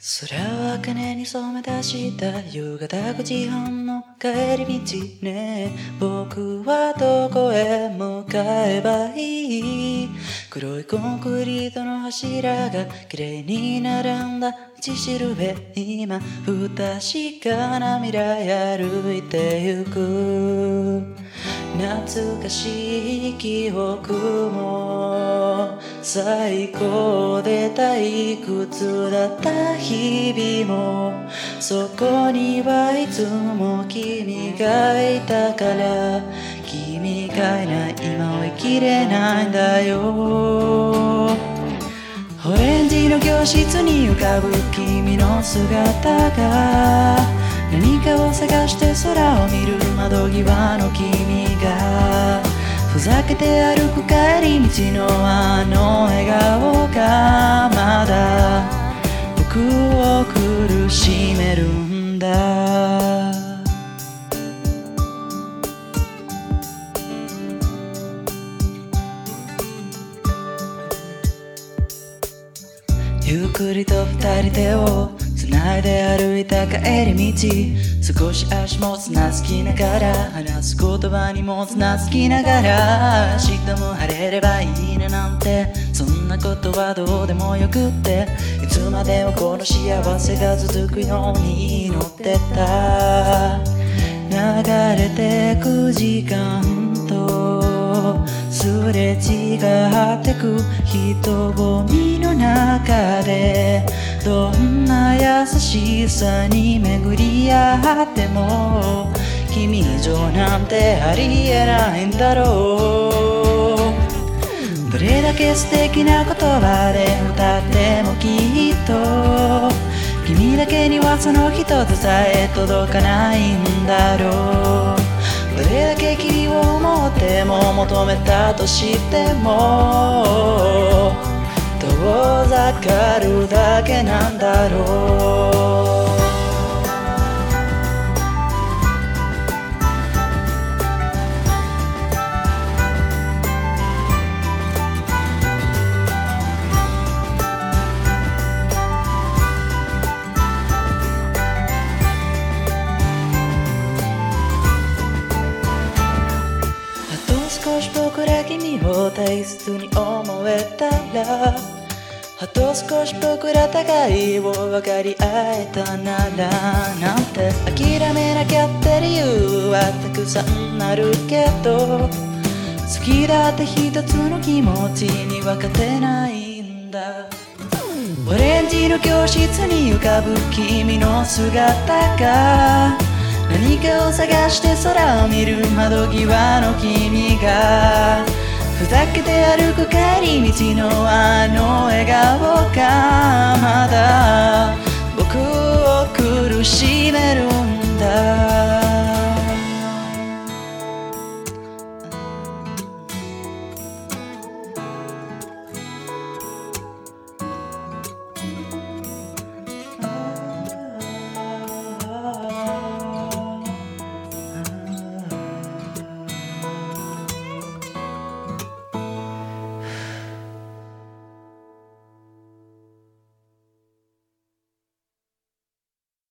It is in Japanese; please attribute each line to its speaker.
Speaker 1: 空は金に染め出した夕方5時半の帰り道ね。僕はどこへ向かえばいい。黒いコンクリートの柱が綺麗に並んだ道しるべ今不確かな未来歩いてゆく。懐かしい記憶も最高で退屈だった日々も。そこにはいつも君がいたから。君がいない今を生きれないんだよ。オレンジの教室に浮かぶ君の姿が。を探して空を見る窓際の君がふざけて歩く帰り道のあのゆっくりと二人手を繋いで歩いた帰り道。少し足もつなつきながら話す言葉にもつなつきながら。明日も晴れればいいねなんて。そんなことはどうでもよくって。いつまでもこの幸せが続くように祈ってた。流れてく時間とすれ違ってく人混みの中でどんな優しさに巡り合っても君以上なんてありえないんだろう。どれだけ素敵な言葉で歌ってもきっと君だけにはその一つさえ届かないんだろう。どれだけ君を思っても求めたとしても遠ざかるだけなんだろう。君を大切に思えたらあと少し僕ら互いを分かり合えたならなんて諦めなきゃって理由はたくさんあるけど好きだって一つの気持ちに分かってないんだ。オレンジの教室に浮かぶ君の姿が何かを探して空を見る窓際の君がふざけて歩く帰り道のあの笑顔がまだ僕を苦しい